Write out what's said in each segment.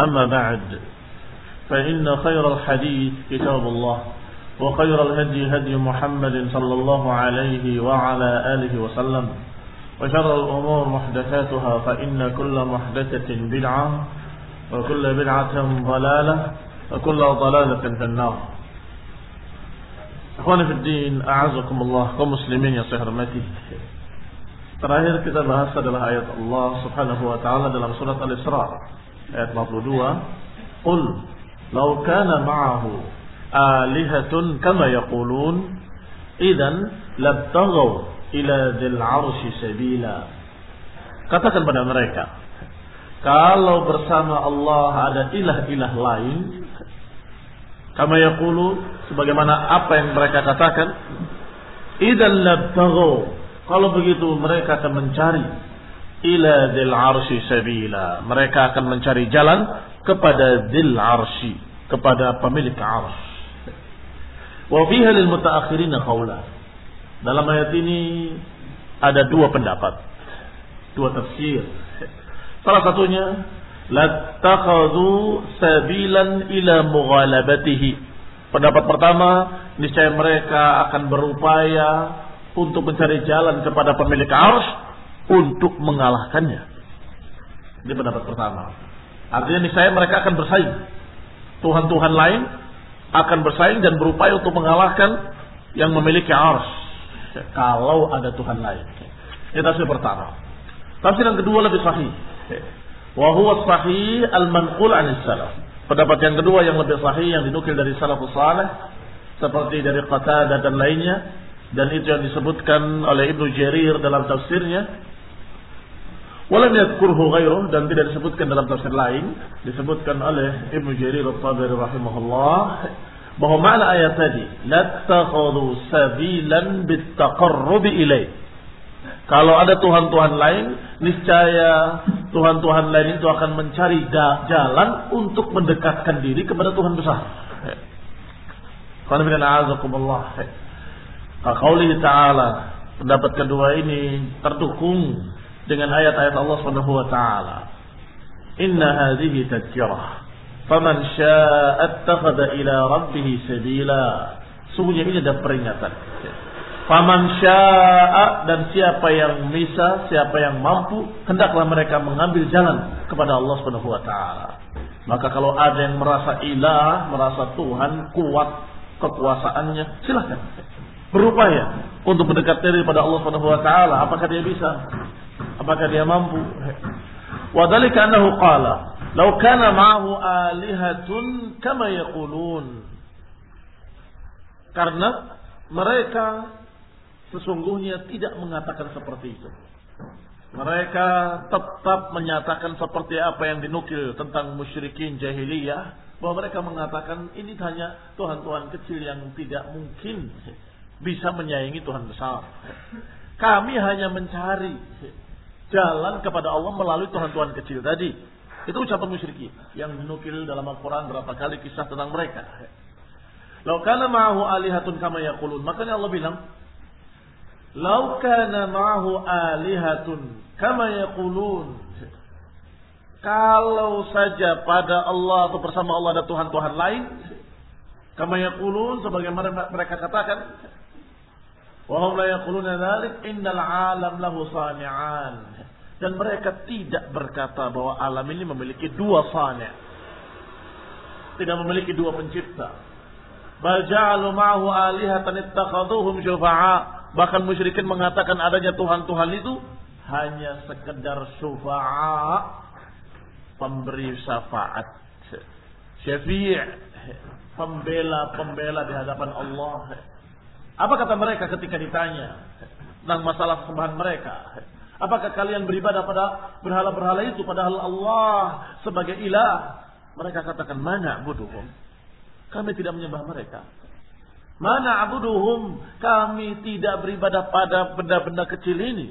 أما بعد فإن خير الحديث كتاب الله وخير الهدي هدي محمد صلى الله عليه وعلى آله وسلم وشر الأمور محدثاتها فإن كل محدثة بدعة وكل بدعة ضلالة وكل ضلالة في النار Ikhwan Fiddin, A'azakumullah, kaum muslimin yang saya hormati. Terakhir kita bahas adalah ayat Allah Subhanahu wa taala dalam surat Al-Isra ayat 42. Qul law kana ma'ahu alihatun kama yaqulun idan labtaghaw ila dzil 'arsy sabila. Katakan pada mereka, kalau bersama Allah ada ilah-ilah lain, kama yaqulu sebagaimana apa yang mereka katakan, idan labtaghaw kalau begitu mereka akan mencari ila dzil 'arsy sabila. Mereka akan mencari jalan kepada dzil 'arsy, kepada pemilik 'arsy. Wa fiha lil mutaakhirin. Dalam ayat ini ada dua pendapat, dua tafsir. Salah satunya lattakhadhu sabilan ila mughalabatihi. Pendapat pertama, niscaya mereka akan berupaya untuk mencari jalan kepada pemilik arsh untuk mengalahkannya. Ini pendapat pertama. Artinya niscaya mereka akan bersaing. Tuhan-Tuhan lain akan bersaing dan berupaya untuk mengalahkan yang memiliki arsh. Kalau ada Tuhan lain. Ini tafsir pertama. Tafsir yang kedua lebih sahih. Wahuwa sahih al-manqul anis salaf. Pendapat yang kedua yang lebih sahih yang dinukil dari salafus salih seperti dari Qatadah dan lainnya dan itu yang disebutkan oleh Ibnu Jarir dalam tafsirnya walam yadhkurhu ghairuh dan tidak disebutkan dalam tafsir lain disebutkan oleh Ibnu Jarir At-Tabari rahimahullah bahwa makna ayat tadi lattakhadhu sabilan bittaqarrub ilaih kalau ada tuhan-tuhan lain niscaya tuhan-tuhan lain itu akan mencari jalan untuk mendekatkan diri kepada Tuhan besar. Qul Qaulihi ta'ala pendapat kedua ini terdukung dengan ayat-ayat Allah Subhanahu wa taala. Inna hadhihi tadhkirah. Faman syaa'a attakhadha ila rabbih sabila. Sungguhnya ini ada peringatan. Faman syaa'a dan siapa yang bisa, siapa yang mampu, hendaklah mereka mengambil jalan kepada Allah Subhanahu wa taala. Maka kalau ada yang merasa ilah, merasa Tuhan kuat kekuasaannya, silahkan berupaya untuk mendekat diri pada Allah Subhanahu wa taala. Apakah dia bisa? Apakah dia mampu? Wa dzalika annahu qala, "Law kana ma'ahu alihatun kama yaqulun." Karena mereka sesungguhnya tidak mengatakan seperti itu. Mereka tetap menyatakan seperti apa yang dinukil tentang musyrikin jahiliyah bahwa mereka mengatakan ini hanya tuhan-tuhan kecil yang tidak mungkin bisa menyayangi Tuhan besar. Kami hanya mencari jalan kepada Allah melalui Tuhan-Tuhan kecil tadi. Itu ucapan musyrikin yang dinukil dalam Al-Quran berapa kali kisah tentang mereka. Lau kana ma'ahu alihatun kama yaqulun. Makanya Allah bilang, Lau kana ma'ahu alihatun kama yaqulun. Kalau saja pada Allah atau bersama Allah ada Tuhan-Tuhan lain, kama yaqulun sebagaimana mereka katakan, Wahum la yaquluna dzalik innal alam lahu sani'an. Dan mereka tidak berkata bahwa alam ini memiliki dua sani'. Tidak memiliki dua pencipta. Bal ja'alu ma'ahu alihatan ittakhaduhum syufa'a. Bahkan musyrikin mengatakan adanya Tuhan-Tuhan itu hanya sekedar syufa'a. Pemberi syafaat. Syafi' pembela-pembela di hadapan Allah. Apa kata mereka ketika ditanya tentang masalah sembahan mereka? Apakah kalian beribadah pada berhala-berhala itu padahal Allah sebagai ilah? Mereka katakan mana buduhum? Kami tidak menyembah mereka. Mana abuduhum? Kami tidak beribadah pada benda-benda kecil ini.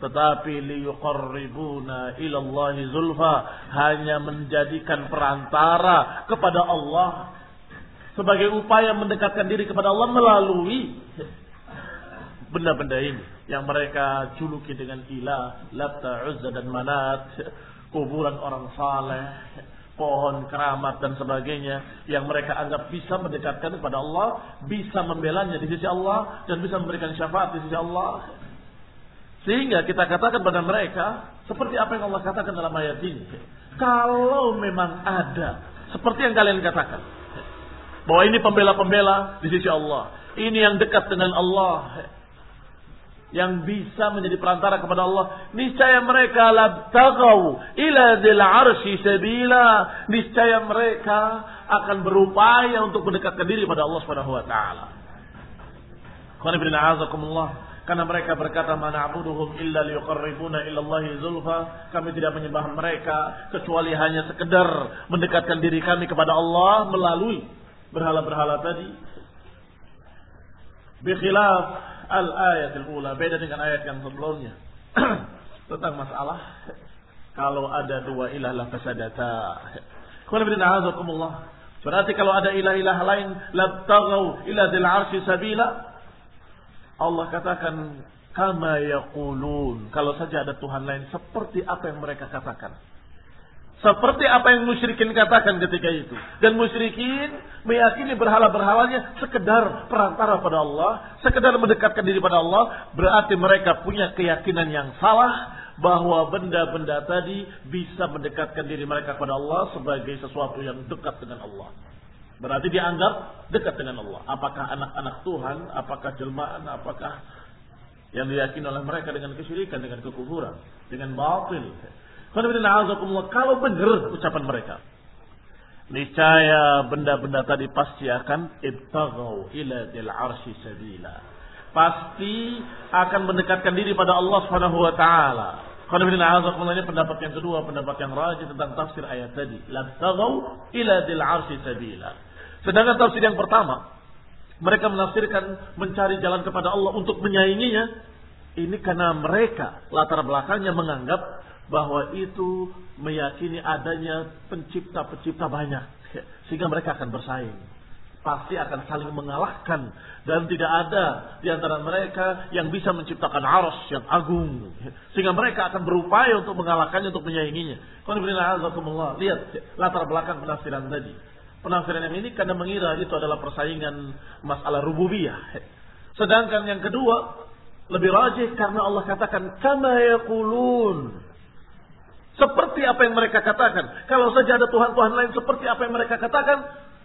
Tetapi liyuqarribuna ilallahi zulfa. Hanya menjadikan perantara kepada Allah. Sebagai upaya mendekatkan diri kepada Allah melalui benda-benda ini. Yang mereka juluki dengan ilah. Latta, Uzza dan Manat. Kuburan orang saleh pohon keramat dan sebagainya yang mereka anggap bisa mendekatkan kepada Allah, bisa membelanya di sisi Allah dan bisa memberikan syafaat di sisi Allah. Sehingga kita katakan pada mereka seperti apa yang Allah katakan dalam ayat ini. Kalau memang ada seperti yang kalian katakan bahwa ini pembela-pembela di sisi Allah, ini yang dekat dengan Allah, yang bisa menjadi perantara kepada Allah. Niscaya mereka labtagau ila dzil arsy sabila. Niscaya mereka akan berupaya untuk mendekatkan diri pada Allah Subhanahu wa taala. Karena mereka berkata mana abuduhum illa liqarribuna illa Allah zulfa. Kami tidak menyembah mereka kecuali hanya sekedar mendekatkan diri kami kepada Allah melalui berhala-berhala tadi. Bikhilaf al-ayat al-ula. Beda dengan ayat yang sebelumnya. Tentang masalah kalau ada dua ilah la fasadata. Berarti kalau ada ilah-ilah lain labtagau ila dzil arsy sabila. Allah katakan kama yaqulun. Kalau saja ada Tuhan lain seperti apa yang mereka katakan. Seperti apa yang musyrikin katakan ketika itu. Dan musyrikin meyakini berhala-berhalanya sekedar perantara pada Allah. Sekedar mendekatkan diri pada Allah. Berarti mereka punya keyakinan yang salah. Bahwa benda-benda tadi bisa mendekatkan diri mereka kepada Allah sebagai sesuatu yang dekat dengan Allah. Berarti dianggap dekat dengan Allah. Apakah anak-anak Tuhan, apakah jelmaan, apakah yang diyakini oleh mereka dengan kesyirikan, dengan kekufuran, dengan batil. Kalau benar ucapan mereka. Niscaya benda-benda tadi pasti akan ibtagau ila dil arsi sabila. Pasti akan mendekatkan diri pada Allah Subhanahu wa taala. Ini pendapat yang kedua, pendapat yang rajin tentang tafsir ayat tadi. Labtagau ila dil arsi sabila. Sedangkan tafsir yang pertama, mereka menafsirkan mencari jalan kepada Allah untuk menyainginya. Ini karena mereka latar belakangnya menganggap bahwa itu meyakini adanya pencipta-pencipta banyak sehingga mereka akan bersaing pasti akan saling mengalahkan dan tidak ada di antara mereka yang bisa menciptakan arus yang agung sehingga mereka akan berupaya untuk mengalahkannya untuk menyainginya. Lihat latar belakang penafsiran tadi. Penafsiran yang ini karena mengira itu adalah persaingan masalah rububiyah. Sedangkan yang kedua lebih rajih karena Allah katakan kama yaqulun seperti apa yang mereka katakan. Kalau saja ada Tuhan-Tuhan lain seperti apa yang mereka katakan.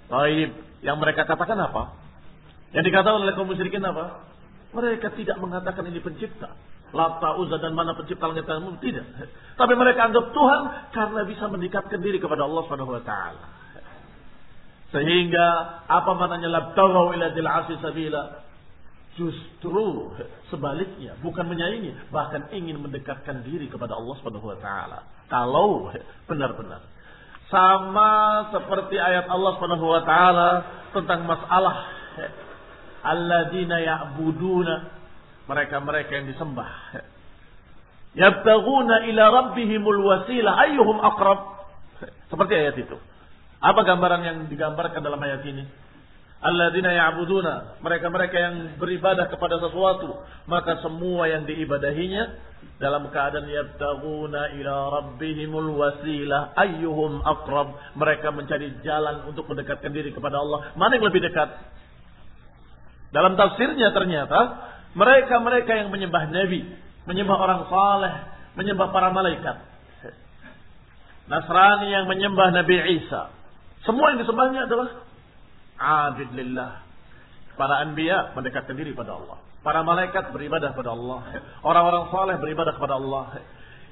Baik, yang mereka katakan apa? Yang dikatakan oleh kaum musyrikin apa? Mereka tidak mengatakan ini pencipta. Lata, Uzza dan mana pencipta langit dan bumi tidak. Tapi mereka anggap Tuhan karena bisa mendekatkan diri kepada Allah taala. Sehingga apa maknanya labtaghaw ila dil sabila? Justru sebaliknya, bukan menyaingi, bahkan ingin mendekatkan diri kepada Allah Subhanahu wa taala. Kalau benar-benar. Sama seperti ayat Allah Subhanahu wa taala tentang masalah alladzina ya'buduna mereka-mereka yang disembah. Yabtaguna ila rabbihimul wasilah ayyuhum aqrab. Seperti ayat itu. Apa gambaran yang digambarkan dalam ayat ini alladzina ya'buduna. Mereka-mereka yang beribadah kepada sesuatu maka semua yang diibadahinya dalam keadaan yabtaguna ila rabbihimul wasilah. Ayyuhum aqrab. Mereka mencari jalan untuk mendekatkan diri kepada Allah. Mana yang lebih dekat? Dalam tafsirnya ternyata mereka-mereka yang menyembah nabi menyembah orang saleh menyembah para malaikat. Nasrani yang menyembah Nabi Isa. Semua yang disembahnya adalah abid lillah. Para anbiya mendekatkan diri pada Allah. Para malaikat beribadah kepada Allah. Orang-orang saleh beribadah kepada Allah.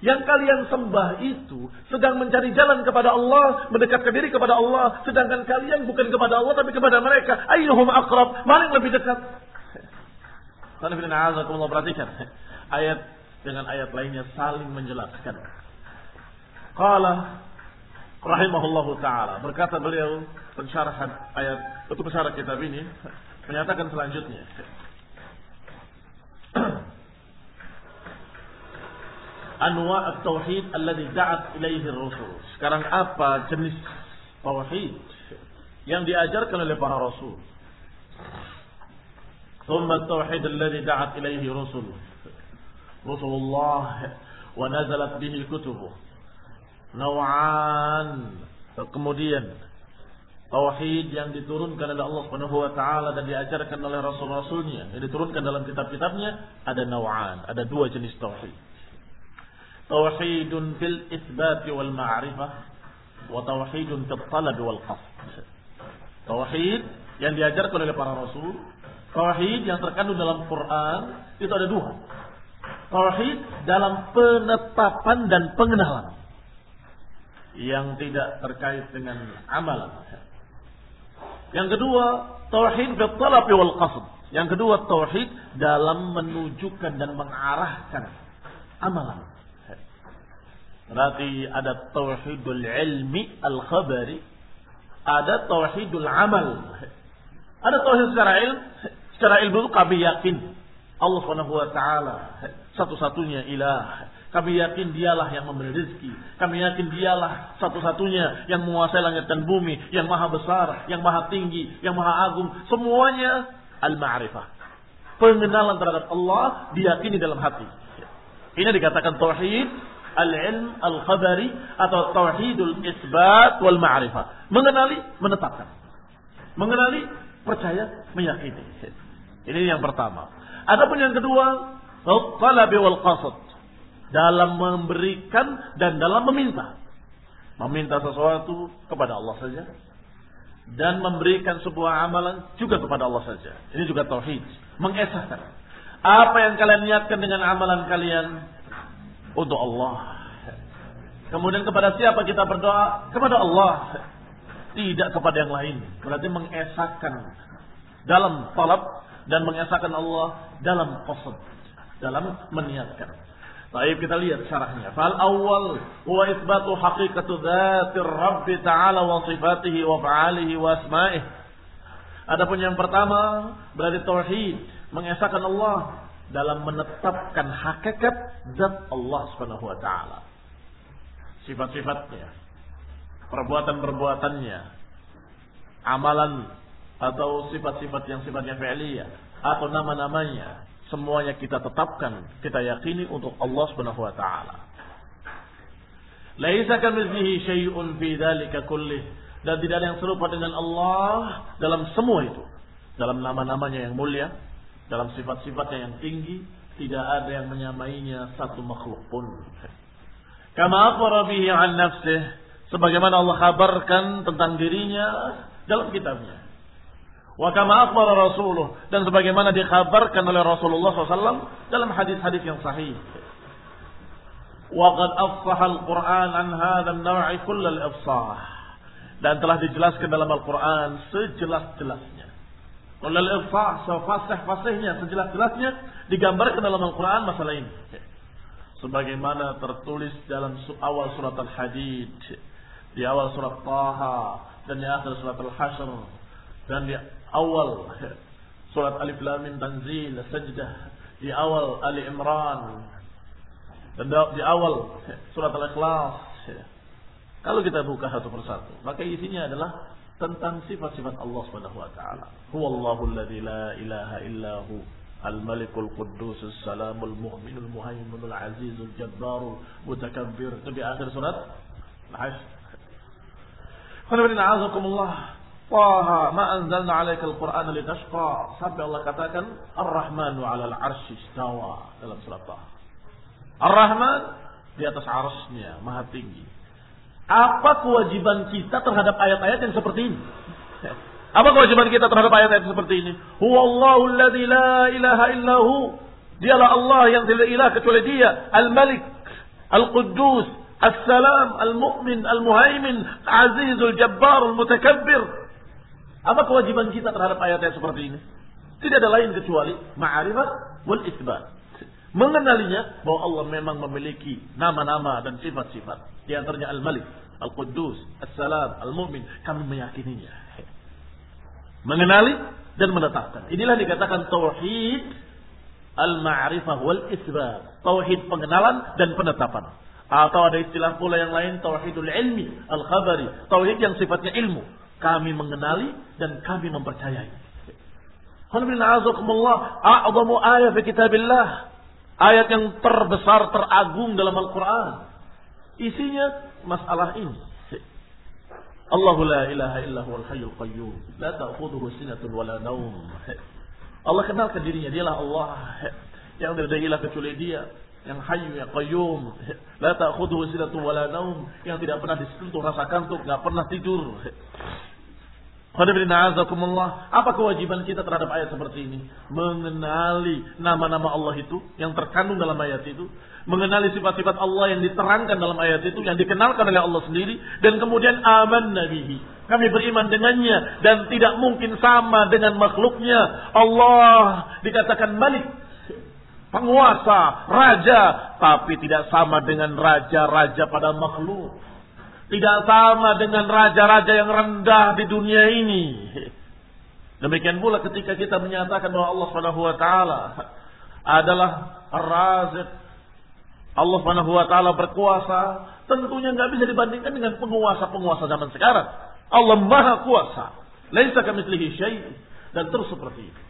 Yang kalian sembah itu sedang mencari jalan kepada Allah, mendekatkan diri kepada Allah, sedangkan kalian bukan kepada Allah tapi kepada mereka. Ayyuhum akrab, mana yang lebih dekat? Karena perhatikan ayat dengan ayat lainnya saling menjelaskan. Qala rahimahullahu taala berkata beliau pensyarahan ayat atau pensyarah kitab ini menyatakan selanjutnya anwa at-tauhid alladhi da'at ilaihi ar-rusul. Sekarang apa jenis tauhid yang diajarkan oleh para rasul? ثم التوحيد الذي دعت إليه رسل رسل الله ونزلت به الكتب Nau'an. Kemudian tauhid yang diturunkan oleh Allah Subhanahu wa taala dan diajarkan oleh rasul-rasulnya, yang diturunkan dalam kitab-kitabnya ada nau'an, ada dua jenis tauhid. Tauhidun fil itsbat wal ma'rifah wa tauhidun fil talab wal qasd. Tauhid yang diajarkan oleh para rasul, tauhid yang terkandung dalam Quran itu ada dua. Tauhid dalam penetapan dan pengenalan yang tidak terkait dengan amalan. Yang kedua, tauhid bil talab wal qasd. Yang kedua, tauhid dalam menunjukkan dan mengarahkan amalan. Berarti ada tauhidul ilmi al-khabari, ada tauhidul amal. Ada tauhid secara ilmu, secara ilmu itu kami yakin Allah Subhanahu wa taala satu-satunya ilah kami yakin dialah yang memberi rezeki. Kami yakin dialah satu-satunya yang menguasai langit dan bumi. Yang maha besar, yang maha tinggi, yang maha agung. Semuanya al-ma'rifah. Pengenalan terhadap Allah diyakini dalam hati. Ini dikatakan tauhid al-ilm al-khabari atau tauhidul isbat wal ma'rifah. Mengenali, menetapkan. Mengenali, percaya, meyakini. Ini yang pertama. Adapun yang kedua, talabi wal qasad dalam memberikan dan dalam meminta. Meminta sesuatu kepada Allah saja dan memberikan sebuah amalan juga kepada Allah saja. Ini juga tauhid, mengesahkan. Apa yang kalian niatkan dengan amalan kalian untuk Allah. Kemudian kepada siapa kita berdoa? Kepada Allah. Tidak kepada yang lain. Berarti mengesahkan dalam talab dan mengesahkan Allah dalam qasad, dalam meniatkan. Baik kita lihat syarahnya. Fal awal huwa isbatu haqiqatu dzatir Rabb taala wa sifatihi wa fa'alihi wa asma'ih. Adapun yang pertama berarti tauhid, mengesahkan Allah dalam menetapkan hakikat zat Allah Subhanahu wa taala. Sifat-sifatnya, perbuatan-perbuatannya, amalan atau sifat-sifat yang sifatnya fi'liyah atau nama-namanya semuanya kita tetapkan, kita yakini untuk Allah Subhanahu wa taala. Laisa kamitslihi syai'un fi dzalika kullih dan tidak ada yang serupa dengan Allah dalam semua itu. Dalam nama-namanya yang mulia, dalam sifat-sifatnya yang tinggi, tidak ada yang menyamainya satu makhluk pun. Kama akhbara bihi an nafsih, sebagaimana Allah kabarkan tentang dirinya dalam kitabnya. Wa kama akhbara Rasuluh dan sebagaimana dikabarkan oleh Rasulullah SAW dalam hadis-hadis yang sahih. Wa qad afsaha al-Qur'an an hadha an-naw'i kull al-ifsah. Dan telah dijelaskan dalam Al-Qur'an sejelas-jelasnya. Kull al-ifsah, sefasih-fasihnya, sejelas-jelasnya digambarkan dalam Al-Qur'an masalah ini. Sebagaimana tertulis dalam awal surat Al-Hadid, di awal surat Taha dan di akhir surat Al-Hashr dan di awal. Surat Alif Lam Mim Tanzil Sajdah. Di awal Ali Imran. Dan di awal surat Al-Ikhlas. Kalau kita buka satu persatu maka isinya adalah tentang sifat-sifat Allah Subhanahu wa taala. Huwallahu alladzi la ilaha illahu Al-Malikul Quddus Salamul Mu'minul Muhaiminul Azizul Jabbarul Mutakabbir. Itu di akhir surat Al-Hasy. Qul Taha ma anzalna 'alaikal Qur'ana litashqa. Sampai Allah katakan Ar-Rahmanu 'alal 'arsy istawa dalam surat Taha. Ar-Rahman di atas arsy-Nya, Maha tinggi. Apa kewajiban kita terhadap ayat-ayat yang seperti ini? Apa kewajiban kita terhadap ayat-ayat seperti ini? Huwallahu alladzi la ilaha illahu. Dialah Allah yang tidak ilah kecuali Dia, Al-Malik, Al-Quddus, As-Salam, Al-Mu'min, Al-Muhaimin, Azizul Jabbar, Al-Mutakabbir. Apa kewajiban kita terhadap ayat-ayat seperti ini? Tidak ada lain kecuali ma'arifat wal isbat. Mengenalinya bahwa Allah memang memiliki nama-nama dan sifat-sifat. Di antaranya Al-Malik, Al-Quddus, As-Salam, Al-Mu'min. Kami meyakininya. Mengenali dan menetapkan. Inilah dikatakan tauhid al-ma'rifah wal isbat. Tauhid pengenalan dan penetapan. Atau ada istilah pula yang lain tauhidul ilmi, al-khabari. Tauhid yang sifatnya ilmu. Kami mengenali dan kami mempercayai. A'zamu ayat kitabillah. Ayat yang terbesar, teragung dalam Al-Quran. Isinya masalah ini. Allahu la ilaha illa huwal hayyul qayyum. La ta'khudhuhu sinatun wala naum. Allah kenalkan dirinya, dialah Allah yang tidak ada ilah kecuali dia, yang hayyu ya qayyum. La ta'khudhuhu sinatun wala naum, yang tidak pernah disentuh rasa kantuk, enggak pernah tidur. Apa kewajiban kita terhadap ayat seperti ini? Mengenali nama-nama Allah itu yang terkandung dalam ayat itu, mengenali sifat-sifat Allah yang diterangkan dalam ayat itu, yang dikenalkan oleh Allah sendiri, dan kemudian aman nabihi. Kami beriman dengannya dan tidak mungkin sama dengan makhluknya. Allah dikatakan Malik, penguasa, raja, tapi tidak sama dengan raja-raja pada makhluk. Tidak sama dengan raja-raja yang rendah di dunia ini. Demikian pula ketika kita menyatakan bahwa Allah Subhanahu wa taala adalah Ar-Raziq. Allah Subhanahu wa taala berkuasa, tentunya nggak bisa dibandingkan dengan penguasa-penguasa zaman sekarang. Allah Maha Kuasa. Laisa kamitslihi syai' dan terus seperti itu.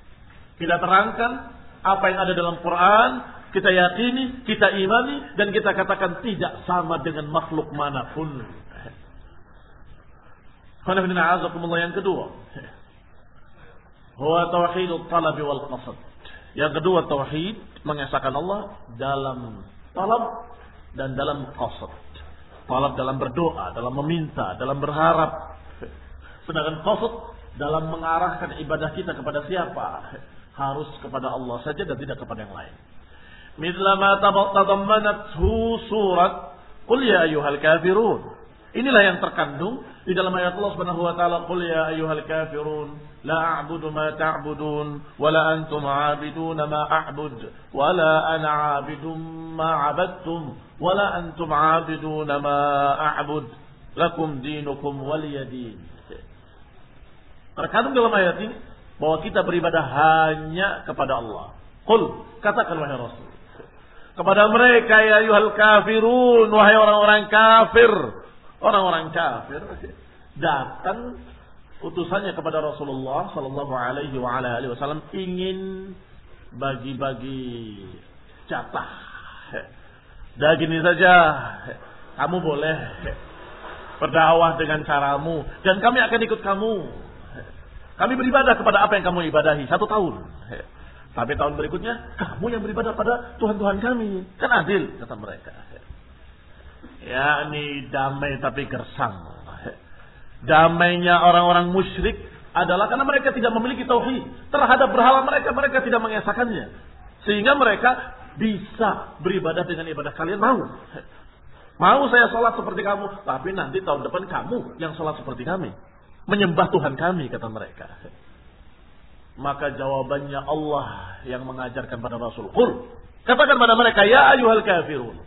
Kita terangkan apa yang ada dalam Quran, kita yakini, kita imani dan kita katakan tidak sama dengan makhluk mana pun. yang kedua. Huwa tauhidul talabi wal qasad. Yang kedua tauhid mengesahkan Allah dalam talab dan dalam qasad. Talab dalam berdoa, dalam meminta, dalam berharap. Sedangkan qasad dalam mengarahkan ibadah kita kepada siapa? Harus kepada Allah saja dan tidak kepada yang lain. Mithla ma tadammanathu surat Qul ya ayyuhal kafirun. Inilah yang terkandung di dalam ayat Allah Subhanahu wa taala, "Qul ya ayyuhal kafirun, la a'budu ma ta'budun, wa la antum 'abidun ma a'bud, wa la ana 'abidun ma 'abadtum, wa la antum 'abidun ma a'bud. Lakum dinukum waliyadin." Terkandung dalam ayat ini bahwa kita beribadah hanya kepada Allah. Qul, katakan wahai Rasul. Kepada mereka ya ayyuhal kafirun, wahai orang-orang kafir orang-orang kafir datang utusannya kepada Rasulullah Sallallahu Alaihi Wasallam ingin bagi-bagi jatah. Dah gini saja, kamu boleh berdakwah dengan caramu dan kami akan ikut kamu. Kami beribadah kepada apa yang kamu ibadahi satu tahun. Tapi tahun berikutnya kamu yang beribadah pada Tuhan Tuhan kami. Kan adil kata mereka ya ini damai tapi gersang. Damainya orang-orang musyrik adalah karena mereka tidak memiliki tauhid terhadap berhala mereka, mereka tidak mengesahkannya. Sehingga mereka bisa beribadah dengan ibadah kalian mau. Mau saya sholat seperti kamu, tapi nanti tahun depan kamu yang sholat seperti kami. Menyembah Tuhan kami, kata mereka. Maka jawabannya Allah yang mengajarkan pada Rasul. Qul. Katakan pada mereka, ya ayuhal kafirun.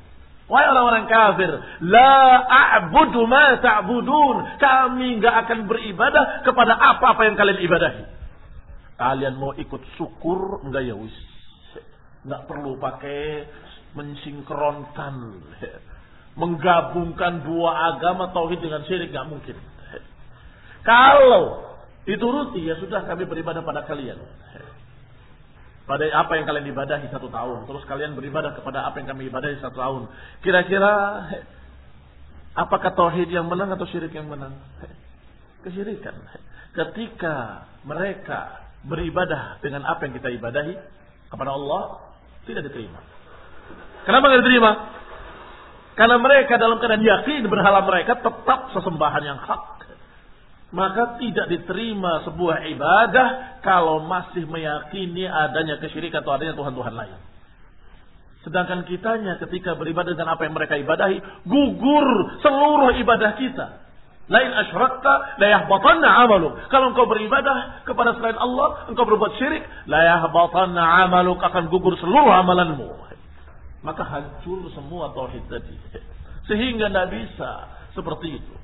Wahai orang-orang kafir, la a'budu ma ta'budun. Kami enggak akan beribadah kepada apa-apa yang kalian ibadahi. Kalian mau ikut syukur enggak ya wis. Enggak perlu pakai mensinkronkan menggabungkan dua agama tauhid dengan syirik enggak mungkin. Kalau dituruti ya sudah kami beribadah pada kalian. Pada apa yang kalian ibadahi satu tahun. Terus kalian beribadah kepada apa yang kami ibadahi satu tahun. Kira-kira apakah tauhid yang menang atau syirik yang menang? Kesyirikan. Ketika mereka beribadah dengan apa yang kita ibadahi kepada Allah tidak diterima. Kenapa tidak diterima? Karena mereka dalam keadaan yakin berhala mereka tetap sesembahan yang hak. Maka tidak diterima sebuah ibadah kalau masih meyakini adanya kesyirikan atau adanya Tuhan-Tuhan lain. Sedangkan kitanya ketika beribadah dengan apa yang mereka ibadahi, gugur seluruh ibadah kita. Lain asyrakta la yahbatanna amaluk. Kalau engkau beribadah kepada selain Allah, engkau berbuat syirik, la yahbatanna amaluk akan gugur seluruh amalanmu. Maka hancur semua tauhid tadi. Sehingga tidak bisa seperti itu.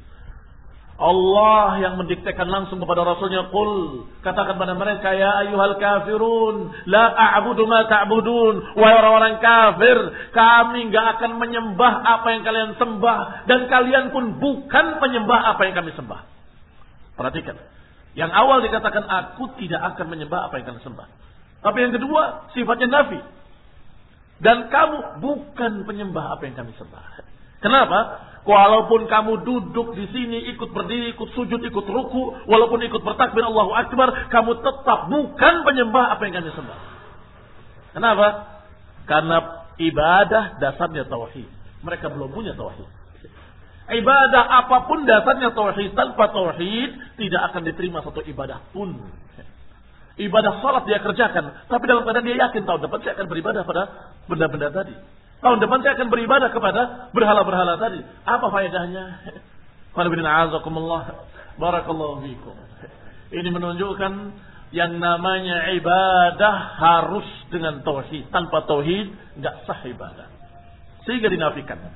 Allah yang mendiktekan langsung kepada Rasulnya Qul Katakan pada mereka Ya ayuhal kafirun La a'budu ma ta'budun. Wahai orang-orang kafir Kami gak akan menyembah apa yang kalian sembah Dan kalian pun bukan penyembah apa yang kami sembah. Perhatikan Yang awal dikatakan Aku tidak akan menyembah apa yang kalian sembah. Tapi yang kedua Sifatnya nafi. Dan kamu bukan penyembah apa yang kami sembah. Kenapa? Walaupun kamu duduk di sini ikut berdiri, ikut sujud, ikut ruku, walaupun ikut bertakbir Allahu Akbar, kamu tetap bukan penyembah apa yang kami sembah. Kenapa? Karena ibadah dasarnya tauhid. Mereka belum punya tauhid. Ibadah apa pun dasarnya tauhid, tanpa tauhid tidak akan diterima satu ibadah pun. Ibadah salat dia kerjakan, tapi dalam keadaan dia yakin tahun depan saya akan beribadah pada benda-benda tadi. Tahun depan saya akan beribadah kepada berhala-berhala tadi. Apa faedahnya? Barakallahu fikum. Ini menunjukkan yang namanya ibadah harus dengan tauhid. Tanpa tauhid nggak sah ibadah. Sehingga dinafikan.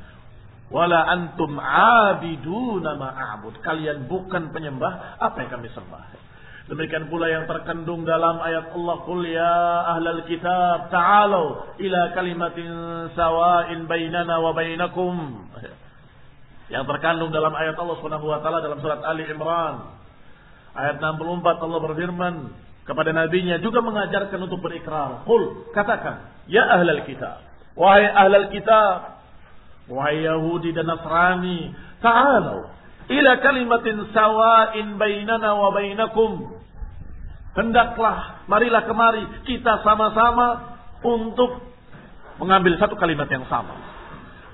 Wala antum abiduna ma'abud. Kalian bukan penyembah apa yang kami sembah. Demikian pula yang terkandung dalam ayat Allah Qul ya ahlal kitab ta'alu ila kalimatin sawa'in bainana wa bainakum. Yang terkandung dalam ayat Allah Subhanahu wa taala dalam surat Ali Imran. Ayat 64 Allah berfirman kepada nabinya juga mengajarkan untuk berikrar. Qul katakan ya ahlal kitab. Wahai ahlal kitab. Wahai Yahudi dan Nasrani. Ta'alu ila kalimatin sawa'in bainana wa bainakum Hendaklah, marilah kemari kita sama-sama untuk mengambil satu kalimat yang sama.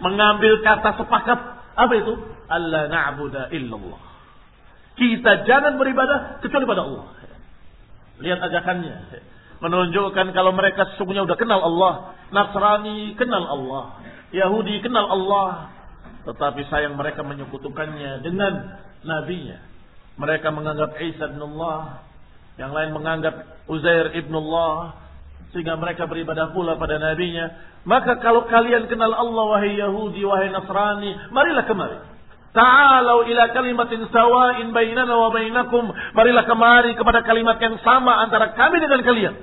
Mengambil kata sepakat. Apa itu? Allah na'budu illallah. Kita jangan beribadah kecuali pada Allah. Lihat ajakannya. Menunjukkan kalau mereka sesungguhnya sudah kenal Allah. Nasrani kenal Allah. Yahudi kenal Allah. Tetapi sayang mereka menyekutukannya dengan nabinya. Mereka menganggap Isa bin Allah yang lain menganggap Uzair ibnullah sehingga mereka beribadah pula pada nabinya. Maka kalau kalian kenal Allah wahai Yahudi, wahai Nasrani, marilah kemari. Ta'alau ila kalimatin sawa'in bainana wa bainakum. Marilah kemari kepada kalimat yang sama antara kami dengan kalian.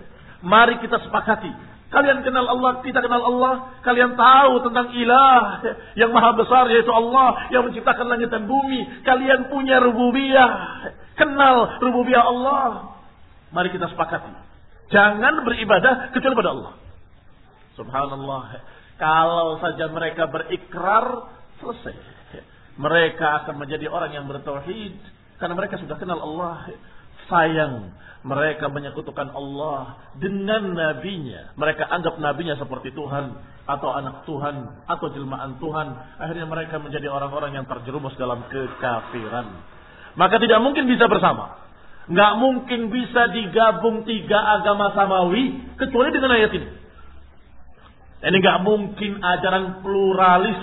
Mari kita sepakati. Kalian kenal Allah, kita kenal Allah. Kalian tahu tentang ilah yang maha besar yaitu Allah yang menciptakan langit dan bumi. Kalian punya rububiyah. Kenal rububiyah Allah. Mari kita sepakati. Jangan beribadah kecuali pada Allah. Subhanallah. Kalau saja mereka berikrar, selesai. Mereka akan menjadi orang yang bertauhid. Karena mereka sudah kenal Allah. Sayang. Mereka menyekutukan Allah dengan nabinya. Mereka anggap nabinya seperti Tuhan. Atau anak Tuhan. Atau jelmaan Tuhan. Akhirnya mereka menjadi orang-orang yang terjerumus dalam kekafiran. Maka tidak mungkin bisa bersama. Nggak mungkin bisa digabung tiga agama samawi kecuali dengan ayat ini. Ini nggak mungkin ajaran pluralis.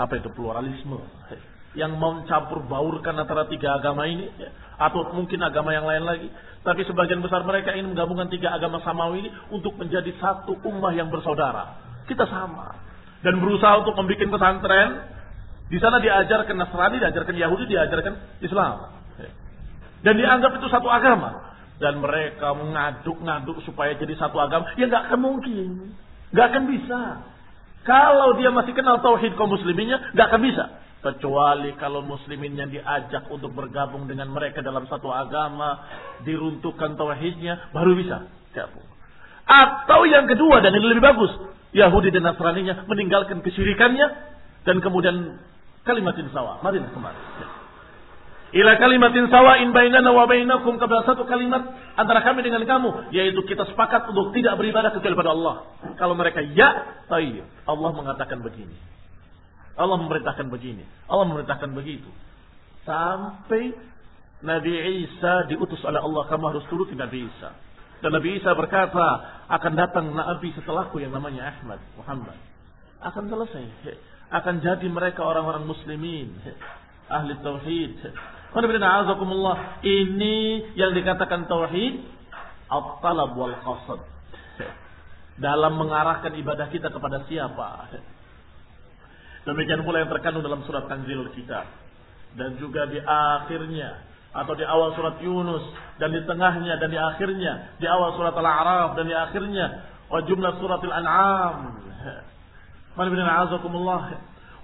Apa itu pluralisme? Yang mau campur baurkan antara tiga agama ini. Atau mungkin agama yang lain lagi. Tapi sebagian besar mereka ingin menggabungkan tiga agama samawi ini untuk menjadi satu ummah yang bersaudara. Kita sama. Dan berusaha untuk membuat pesantren. Di sana diajarkan Nasrani, diajarkan Yahudi, diajarkan Islam. Dan dianggap itu satu agama. Dan mereka mengaduk-ngaduk supaya jadi satu agama. Ya nggak akan mungkin. Nggak akan bisa. Kalau dia masih kenal tauhid kaum musliminnya, nggak akan bisa. kecuali kalau muslimin yang diajak untuk bergabung dengan mereka dalam satu agama diruntuhkan tauhidnya baru bisa. Atau yang kedua dan ini lebih bagus, Yahudi dan Nasraninya meninggalkan kesyirikannya dan kemudian kalimatin sawa. Mari kembali. Ila kalimatin sawain bainana wa bainakum kepada satu kalimat antara kami dengan kamu yaitu kita sepakat untuk tidak beribadah kecuali pada Allah. Kalau mereka ya, tayyib. Allah mengatakan begini. Allah memerintahkan begini. Allah memerintahkan begitu. Sampai Nabi Isa diutus oleh Allah, kamu harus turuti Nabi Isa. Dan Nabi Isa berkata, akan datang Nabi setelahku yang namanya Ahmad, Muhammad. Akan selesai. Akan jadi mereka orang-orang muslimin. Ahli Tauhid. Ini yang dikatakan Tauhid. At-talab wal qasad. Dalam mengarahkan ibadah kita kepada siapa. Demikian pula yang terkandung dalam surat Tanzil kita. Dan juga di akhirnya atau di awal surat Yunus dan di tengahnya dan di akhirnya di awal surat Al-A'raf dan di akhirnya wa jumlah surat Al-An'am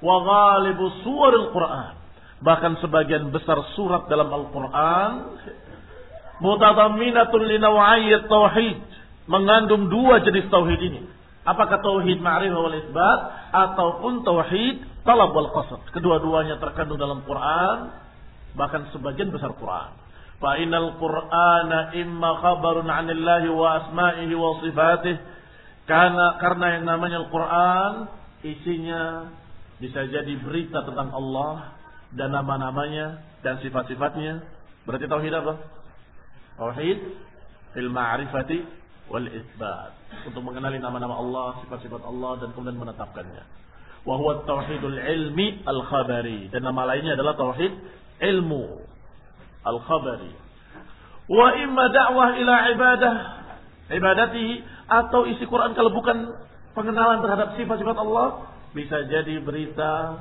wa ghalibu suwar Al-Quran bahkan sebagian besar surat dalam Al-Quran mutadamminatun li naw'ayyat tauhid mengandung dua jenis tauhid ini apakah tauhid ma'rifah wal isbat ataupun tauhid talab wal qasad kedua-duanya terkandung dalam Quran bahkan sebagian besar Quran. Fa innal Qur'ana imma khabarun 'anillahi wa asma'ihi wa sifatih. Karena karena yang namanya Al-Qur'an isinya bisa jadi berita tentang Allah dan nama-namanya dan sifat-sifatnya. Berarti tauhid apa? Tauhid fil ma'rifati wal isbat. Untuk mengenali nama-nama Allah, sifat-sifat Allah dan kemudian menetapkannya. Wa huwa tauhidul ilmi al-khabari. Dan nama lainnya adalah tauhid ilmu al-khabari wa imma da'wah ila ibadah ibadatihi atau isi Quran kalau bukan pengenalan terhadap sifat-sifat Allah bisa jadi berita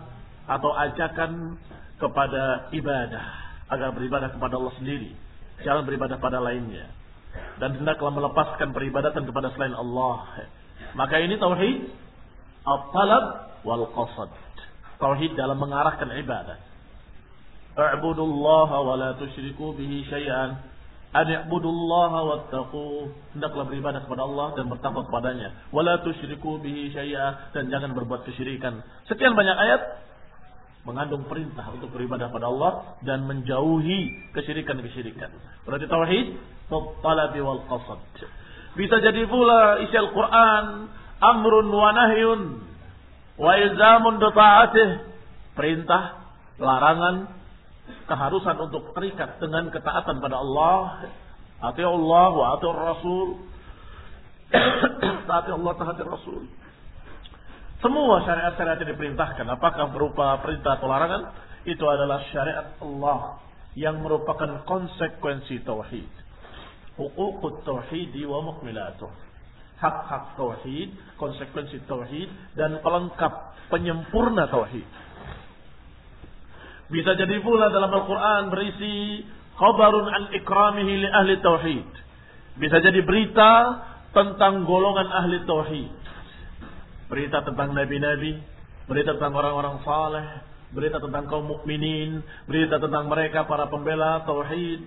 atau ajakan kepada ibadah agar beribadah kepada Allah sendiri jangan beribadah pada lainnya dan hendaklah melepaskan peribadatan kepada selain Allah. Maka ini tauhid at-talab wal qasad. Tauhid dalam mengarahkan ibadah. A'budullaha wa la tusyriku bihi syai'an. Ani'budullaha wattaquh hendaklah beribadah kepada Allah dan bertakwa kepadanya. Wala tusyriku bihi syai'an. Dan jangan berbuat kesyirikan. Sekian banyak ayat mengandung perintah untuk beribadah pada Allah dan menjauhi kesyirikan-kesyirikan berarti tauhid talabi wal qasad bisa jadi pula isi Al-Qur'an amrun wa nahyun wa ilzamun perintah larangan keharusan untuk terikat dengan ketaatan pada Allah. Ati Allah wa Rasul. Taati Allah, taati Rasul. Semua syariat-syariat yang diperintahkan, apakah berupa perintah atau larangan, itu adalah syariat Allah yang merupakan konsekuensi tauhid. Hukukut tauhidi wa mukmilatuh. Hak-hak tauhid, konsekuensi tauhid dan pelengkap penyempurna tauhid. Bisa jadi pula dalam Al-Quran berisi khabarun an ikramihi li ahli tauhid. Bisa jadi berita tentang golongan ahli tauhid. Berita tentang nabi-nabi, berita tentang orang-orang saleh, berita tentang kaum mukminin, berita tentang mereka para pembela tauhid.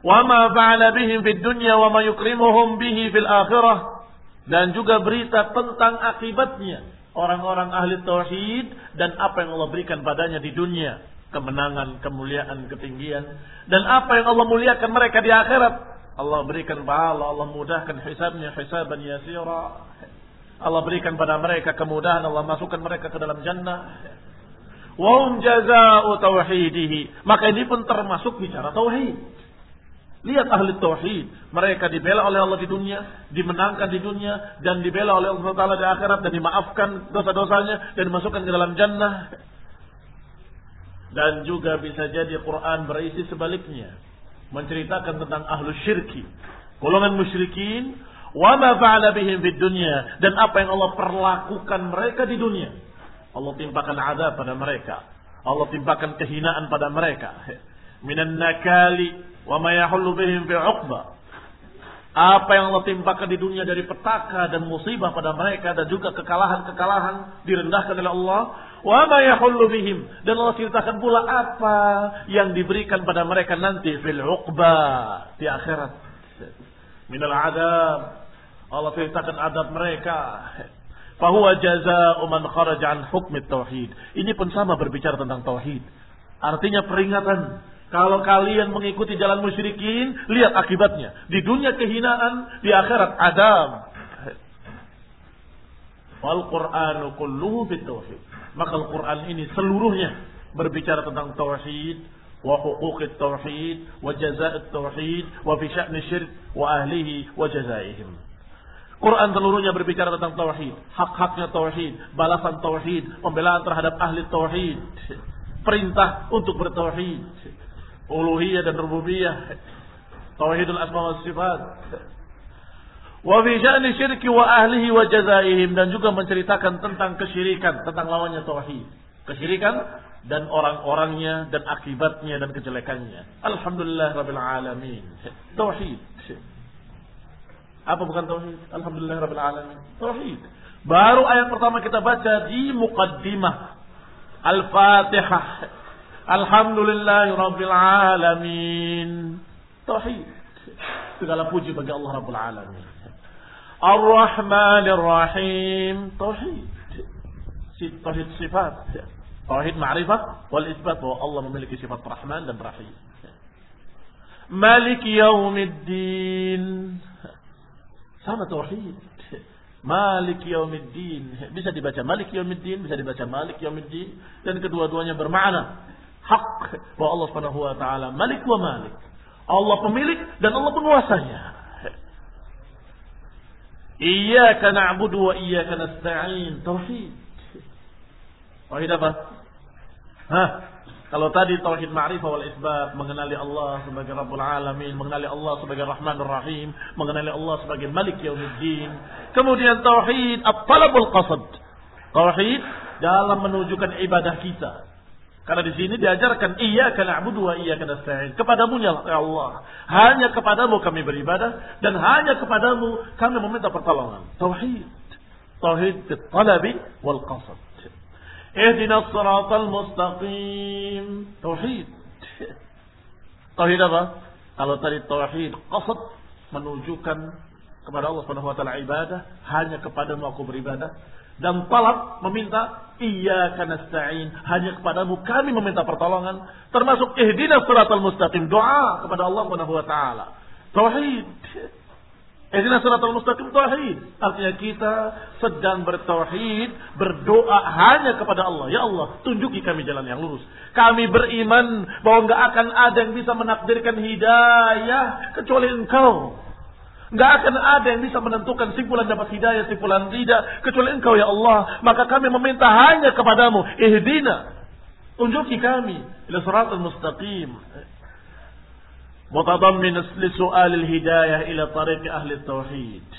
Wa ma fa'ala bihim fid dunya wa ma yukrimuhum bihi fil akhirah. Dan juga berita tentang akibatnya orang-orang ahli tauhid dan apa yang Allah berikan padanya di dunia, kemenangan, kemuliaan, ketinggian dan apa yang Allah muliakan mereka di akhirat. Allah berikan pahala, Allah mudahkan hisabnya hisaban yasira. Allah berikan pada mereka kemudahan, Allah masukkan mereka ke dalam jannah. Wa hum jazaa'u tauhidihi. Maka ini pun termasuk bicara tauhid. Lihat ahli tauhid, mereka dibela oleh Allah di dunia, dimenangkan di dunia dan dibela oleh Allah Taala di akhirat dan dimaafkan dosa-dosanya dan dimasukkan ke dalam jannah. Dan juga bisa jadi Quran berisi sebaliknya, menceritakan tentang ahlu syirki, golongan musyrikin, wa ma fa'ala bihim fid dunya dan apa yang Allah perlakukan mereka di dunia. Allah timpakan azab pada mereka. Allah timpakan kehinaan pada mereka. Minan nakali wa ma yahullu bihim fi uqba. Apa yang Allah timpakan di dunia dari petaka dan musibah pada mereka dan juga kekalahan-kekalahan direndahkan oleh Allah. Wa ma yahullu bihim dan Allah ceritakan pula apa yang diberikan pada mereka nanti fil uqba di akhirat. Minal adab. Allah ceritakan adab mereka. Fahuwa jazaa'u man kharaja an hukmi tauhid. Ini pun sama berbicara tentang tauhid. Artinya peringatan kalau kalian mengikuti jalan musyrikin, lihat akibatnya. Di dunia kehinaan, di akhirat adab. Wal Qur'anu kulluhu fit tauhid. Maka Al-Quran ini seluruhnya berbicara tentang tauhid, wa huquqit tauhid, wa jaza'at tauhid, wa fi sya'ni syirk, wa ahlihi, wa jazaihim. Quran seluruhnya berbicara tentang tauhid, hak-haknya tauhid, balasan tauhid, pembelaan terhadap ahli tauhid, perintah untuk bertauhid, uluhiyah dan rububiyah, tauhidul asma wa sifat, Wa fi sya'ni syirki wa ahlihi wa jazaihim dan juga menceritakan tentang kesyirikan, tentang lawannya tauhid. Kesyirikan dan orang-orangnya dan akibatnya dan kejelekannya. Alhamdulillah rabbil alamin. Tauhid. Apa bukan tauhid? Alhamdulillah rabbil alamin. Tauhid. Baru ayat pertama kita baca di muqaddimah Al-Fatihah. Alhamdulillah rabbil alamin. Tauhid. Segala puji bagi Allah Rabbul Alamin. Ar-Rahman Ar-Rahim tauhid tauhid sifat tauhid ma'rifah wal isbat bahwa Allah memiliki sifat Rahman dan Rahim Malik Yaumiddin sama tauhid Malik Yaumiddin bisa dibaca Malik Yaumiddin bisa dibaca Malik Yaumiddin dan kedua-duanya bermakna hak bahwa Allah Subhanahu wa taala Malik wa Malik Allah pemilik dan Allah penguasanya Iyyaka na'budu wa iyyaka nasta'in. Tauhid. Tauhid apa? Hah? Kalau tadi tauhid ma'rifah wal isbat, mengenali Allah sebagai Rabbul Alamin, mengenali Allah sebagai Rahmanur Rahim, mengenali Allah sebagai Malik Yaumiddin. Kemudian tauhid at-talabul qasad. Tauhid dalam menunjukkan ibadah kita. Karena di sini diajarkan iya karena na'budu wa karena nasta'in. Kepadamu ya Allah. Hanya kepadamu kami beribadah dan hanya kepadamu kami meminta pertolongan. Tauhid. Tauhid talabi wal qasad. Ihdina siratal mustaqim. Tauhid. Tauhid apa? Kalau tadi tauhid qasad menunjukkan kepada Allah Subhanahu wa taala ibadah, hanya kepadamu aku beribadah dan talab meminta karena nasta'in hanya kepadamu kami meminta pertolongan termasuk ihdina siratal mustaqim doa kepada Allah Subhanahu wa taala tauhid ihdina siratal mustaqim tauhid artinya kita sedang bertauhid berdoa hanya kepada Allah ya Allah tunjuki kami jalan yang lurus kami beriman bahwa enggak akan ada yang bisa menakdirkan hidayah kecuali engkau Nggak akan ada yang bisa menentukan simpulan dapat hidayah, simpulan tidak. Kecuali engkau ya Allah. Maka kami meminta hanya kepadamu. Ihdina. Tunjuki kami. Ila surat al-mustaqim. Mutadammin li su'alil hidayah ila tariq ahli tauhid.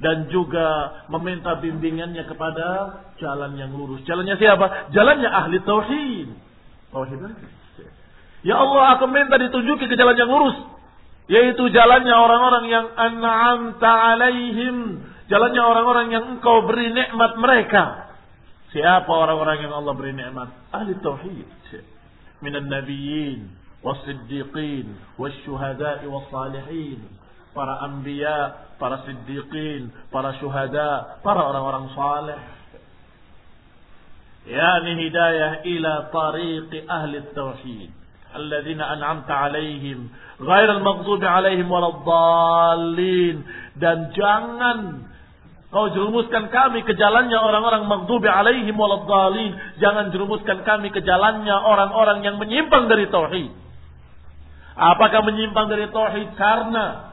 Dan juga meminta bimbingannya kepada jalan yang lurus. Jalannya siapa? Jalannya ahli tauhid. Tauhid Ya Allah, aku minta ditunjuki ke jalan yang lurus yaitu jalannya orang-orang yang an'amta alaihim jalannya orang-orang yang engkau beri nikmat mereka siapa orang-orang yang Allah beri nikmat ahli tauhid minan nabiyyin was-siddiqin was-syuhada'i was-salihin para anbiya para siddiqin para syuhada para orang-orang saleh yani hidayah ila tariqi ahli tauhid الذين أنعمت عليهم غير المغضوب عليهم ولا الضالين dan jangan kau jerumuskan kami ke jalannya orang-orang maghdubi alaihim waladhdallin jangan jerumuskan kami ke jalannya orang-orang yang menyimpang dari tauhid apakah menyimpang dari tauhid karena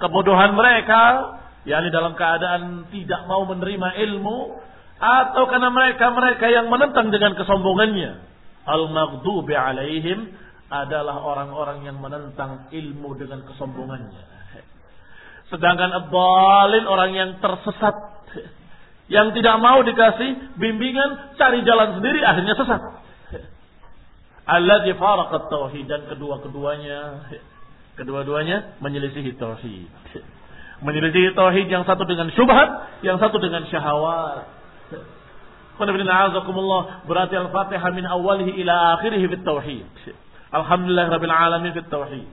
kebodohan mereka yakni dalam keadaan tidak mau menerima ilmu atau karena mereka mereka yang menentang dengan kesombongannya Al-maghdubi alaihim adalah orang-orang yang menentang ilmu dengan kesombongannya. Sedangkan ad orang yang tersesat. Yang tidak mau dikasih bimbingan, cari jalan sendiri, akhirnya sesat. Allah faraqat tauhid dan kedua-keduanya kedua-duanya menyelisihi tauhid. Menyelisihi tauhid yang satu dengan syubhat, yang satu dengan syahwat. Berarti Al-Fatihah min awalihi ila akhirih fit tauhid. Alhamdulillah Rabbil Alamin fit tauhid.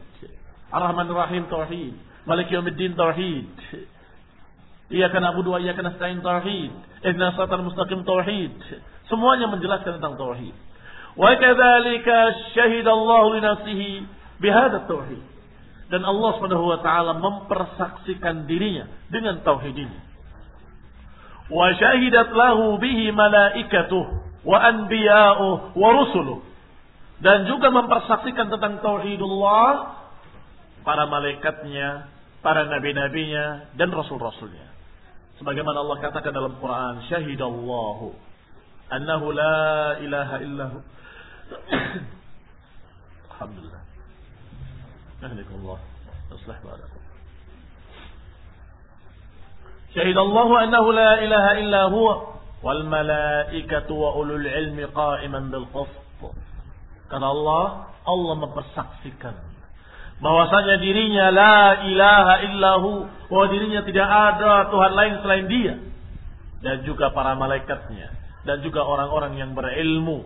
Ar-Rahman Rahim tauhid. Malik Yawmiddin tauhid. Iyyaka na'budu wa iyyaka nasta'in tauhid. Ihdinas siratal mustaqim tauhid. Semuanya menjelaskan tentang tauhid. Syahida Allah li nafsihi bihadza tauhid. Dan Allah Subhanahu wa taala mempersaksikan dirinya dengan tauhid ini. Wa syahidat lahu bihi malaikatuh wa anbiya'uh wa rusuluh. Dan juga mempersaksikan tentang tauhidullah para malaikatnya, para nabi-nabinya dan rasul-rasulnya. Sebagaimana Allah katakan dalam Quran, syahidallahu annahu la ilaha illahu. Alhamdulillah. Alhamdulillah. Aslih barakum. شهد الله أنه لا إله إلا هو والملائكة وأولو العلم قائما بالقسط kata Allah Allah mempersaksikan bahwasanya dirinya la ilaha illahu bahwa dirinya tidak ada Tuhan lain selain dia dan juga para malaikatnya dan juga orang-orang yang berilmu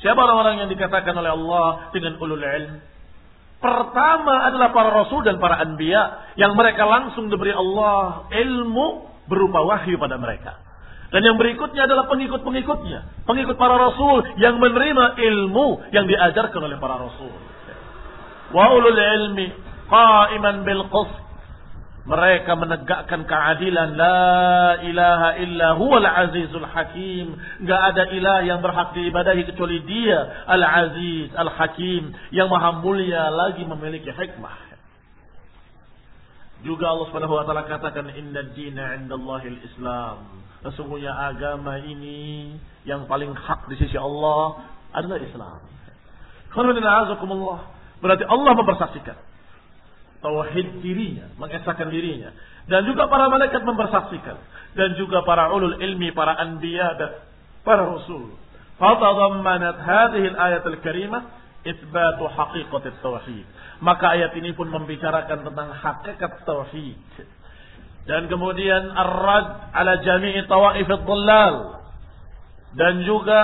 siapa orang-orang yang dikatakan oleh Allah dengan ulul ilm pertama adalah para rasul dan para anbiya yang mereka langsung diberi Allah ilmu berupa wahyu pada mereka. Dan yang berikutnya adalah pengikut-pengikutnya. Pengikut para rasul yang menerima ilmu yang diajarkan oleh para rasul. Wa ulul ilmi qa'iman bil qist. Mereka menegakkan keadilan. La ilaha illa huwal azizul hakim. Gak ada ilah yang berhak diibadahi kecuali dia. Al-aziz, al-hakim. Yang maha mulia lagi memiliki hikmah. Juga Allah Subhanahu wa taala katakan inna dina 'indallahil Islam. Sesungguhnya agama ini yang paling hak di sisi Allah adalah Islam. Berarti Allah mempersaksikan tauhid dirinya, mengesahkan dirinya. Dan juga para malaikat mempersaksikan. Dan juga para ulul ilmi, para anbiya dan para rasul. Fatadammanat hadhihi al-ayat al-karimah itsbatu haqiqat tauhid. Maka ayat ini pun membicarakan tentang hakikat tauhid. Dan kemudian ar-rad ala jami'i tawaif dhallal dan juga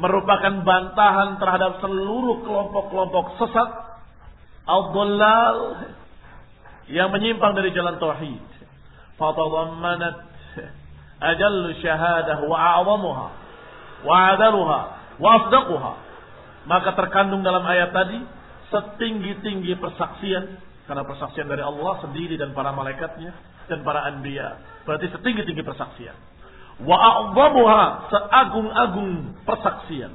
merupakan bantahan terhadap seluruh kelompok-kelompok sesat. Al-dhallal yang menyimpang dari jalan tauhid. Fatadammanat ajallu syahadah wa a'zamuha wa adaluha wa afdaquha. Maka terkandung dalam ayat tadi setinggi-tinggi persaksian karena persaksian dari Allah sendiri dan para malaikatnya dan para anbiya. Berarti setinggi-tinggi persaksian. Wa a'zamuha seagung-agung persaksian.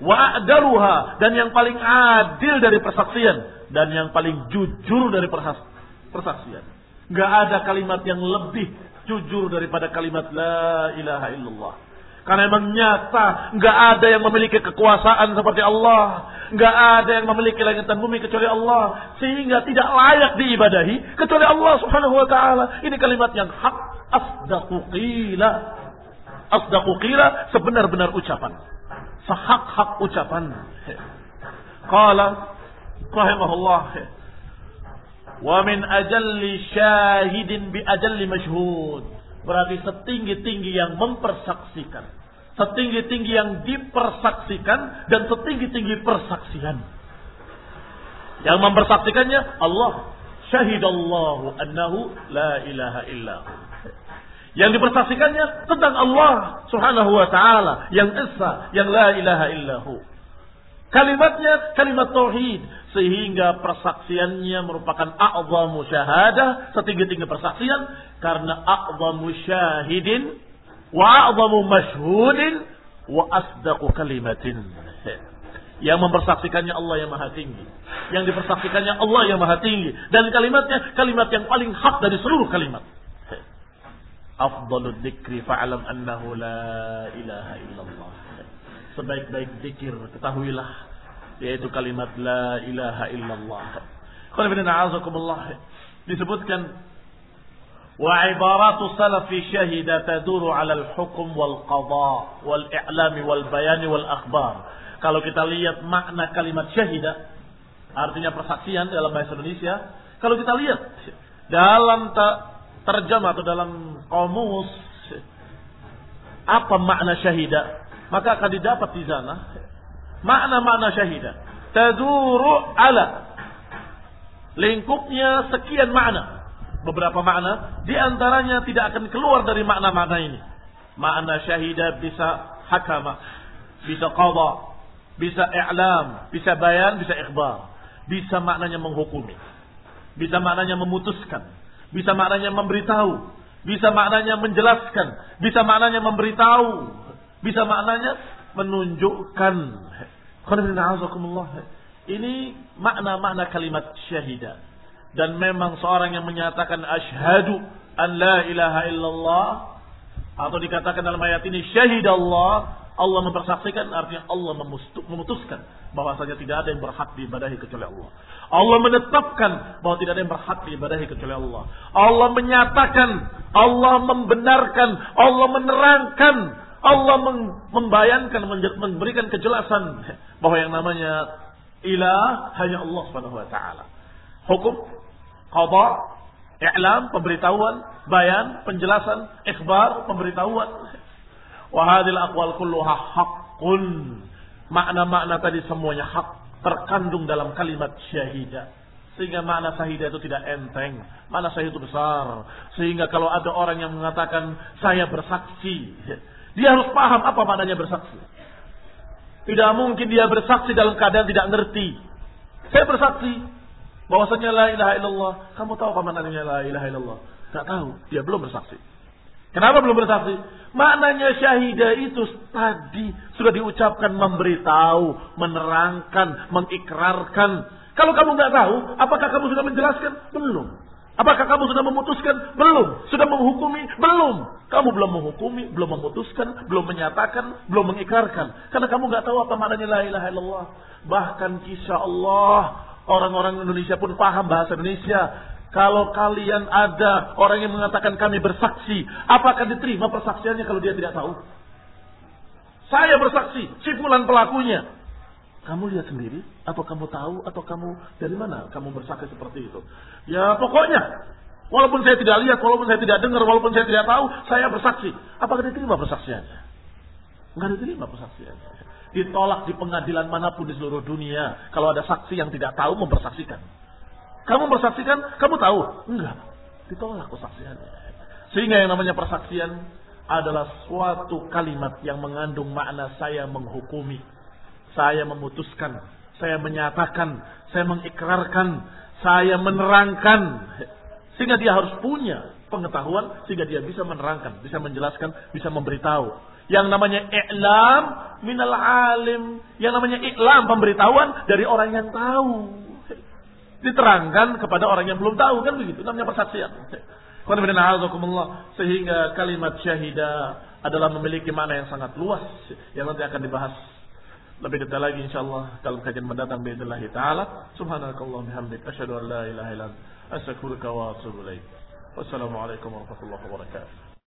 Wa a'daluha dan yang paling adil dari persaksian dan yang paling jujur dari persaksian. Gak ada kalimat yang lebih jujur daripada kalimat la ilaha illallah. Karena memang nyata, nggak ada yang memiliki kekuasaan seperti Allah, nggak ada yang memiliki langit dan bumi kecuali Allah, sehingga tidak layak diibadahi kecuali Allah Subhanahu Wa Taala. Ini kalimat yang hak. Asdaqu qila, asdaqu qila sebenar-benar ucapan, sehak-hak ucapan. Qala rahimahullah wa min ajalli syahidin bi ajalli mashhud Berarti setinggi-tinggi yang mempersaksikan. Setinggi-tinggi yang dipersaksikan dan setinggi-tinggi persaksian. Yang mempersaksikannya Allah. Syahidallahu annahu la ilaha illahu. Yang dipersaksikannya tentang Allah subhanahu wa ta'ala. Yang esa, yang la ilaha illahu. Kalimatnya kalimat tauhid sehingga persaksiannya merupakan a'zamu syahadah, setinggi-tinggi persaksian karena a'zamu syahidin wa a'zamu mashhudin wa asdaqu kalimatin. Yang mempersaksikannya Allah yang maha tinggi. Yang dipersaksikannya Allah yang maha tinggi. Dan kalimatnya kalimat yang paling hak dari seluruh kalimat. Afdalul dzikri fa'alam annahu la ilaha illallah sebaik-baik zikir ketahuilah yaitu kalimat la ilaha illallah. disebutkan wa ibaratu salafi syahida taduru ala al-hukm wal qada wal i'lam wal bayan wal akhbar. Kalau kita lihat makna kalimat syahida artinya persaksian dalam bahasa Indonesia, kalau kita lihat dalam terjemah atau dalam kamus apa makna syahida? Maka akan didapat di sana makna-makna syahidah. Taduru ala lingkupnya sekian makna. Beberapa makna, di antaranya tidak akan keluar dari makna-makna ini. Makna syahidah bisa hakama, bisa qadha, bisa i'lam, bisa bayan, bisa ikhbar. Bisa maknanya menghukumi. Bisa maknanya memutuskan. Bisa maknanya memberitahu. Bisa maknanya menjelaskan. Bisa maknanya memberitahu. Bisa maknanya menunjukkan. Ini makna-makna kalimat syahidah. Dan memang seorang yang menyatakan asyhadu an la ilaha illallah atau dikatakan dalam ayat ini syahid Allah Allah mempersaksikan artinya Allah memutuskan bahwasanya tidak ada yang berhak diibadahi kecuali Allah. Allah menetapkan bahwa tidak ada yang berhak diibadahi kecuali Allah. Allah menyatakan, Allah membenarkan, Allah menerangkan, Allah membayangkan, memberikan kejelasan bahwa yang namanya ilah hanya Allah Subhanahu wa taala. Hukum qada, i'lam, pemberitahuan, bayan, penjelasan, ikhbar, pemberitahuan. Wa hadhil aqwal kulluha haqqun. Makna-makna tadi semuanya hak terkandung dalam kalimat syahidah. Sehingga makna syahidah itu tidak enteng. Makna syahidah itu besar. Sehingga kalau ada orang yang mengatakan saya bersaksi. Dia harus paham apa maknanya bersaksi. Tidak mungkin dia bersaksi dalam keadaan tidak ngerti. Saya bersaksi bahwasanya la ilaha illallah. Kamu tahu apa maknanya la ilaha illallah? Tidak tahu. Dia belum bersaksi. Kenapa belum bersaksi? Maknanya syahidah itu tadi sudah diucapkan memberitahu, menerangkan, mengikrarkan. Kalau kamu nggak tahu, apakah kamu sudah menjelaskan? Belum. Apakah kamu sudah memutuskan? Belum. Sudah menghukumi? Belum. Kamu belum menghukumi, belum memutuskan, belum menyatakan, belum mengikrarkan. Karena kamu nggak tahu apa maknanya la ilaha illallah. Bahkan kisah Allah Orang-orang Indonesia pun paham bahasa Indonesia. Kalau kalian ada orang yang mengatakan kami bersaksi, apakah diterima persaksiannya kalau dia tidak tahu? Saya bersaksi, si fulan pelakunya. Kamu lihat sendiri, atau kamu tahu, atau kamu dari mana kamu bersaksi seperti itu? Ya pokoknya, walaupun saya tidak lihat, walaupun saya tidak dengar, walaupun saya tidak tahu, saya bersaksi. Apakah diterima persaksiannya? Enggak diterima persaksiannya ditolak di pengadilan mana pun di seluruh dunia. Kalau ada saksi yang tidak tahu mempersaksikan. Kamu bersaksikan, kamu tahu? Enggak. Ditolak kesaksiannya. Sehingga yang namanya persaksian adalah suatu kalimat yang mengandung makna saya menghukumi. Saya memutuskan. Saya menyatakan. Saya mengikrarkan. Saya menerangkan. Sehingga dia harus punya pengetahuan. Sehingga dia bisa menerangkan. Bisa menjelaskan. Bisa memberitahu yang namanya i'lam minal alim. Yang namanya i'lam pemberitahuan dari orang yang tahu. Diterangkan kepada orang yang belum tahu kan begitu. Namanya persaksian. Sehingga kalimat syahidah adalah memiliki makna yang sangat luas. Yang nanti akan dibahas lebih detail lagi insyaallah dalam kajian mendatang باذن taala subhanakallah bihamdik asyhadu an la ilaha illa anta astaghfiruka wa atubu ilaik wassalamu alaikum warahmatullahi wabarakatuh